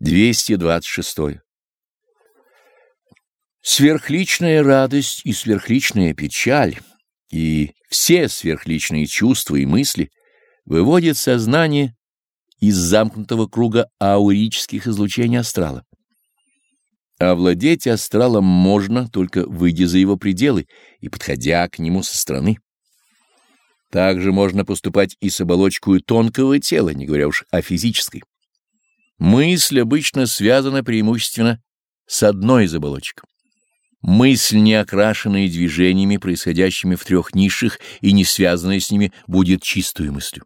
226. Сверхличная радость и сверхличная печаль и все сверхличные чувства и мысли выводят сознание из замкнутого круга аурических излучений астрала. Овладеть астралом можно, только выйдя за его пределы и подходя к нему со стороны. Также можно поступать и с оболочкой тонкого тела, не говоря уж о физической. Мысль обычно связана преимущественно с одной из оболочек. Мысль, не окрашенная движениями, происходящими в трех низших и не связанная с ними, будет чистую мыслью.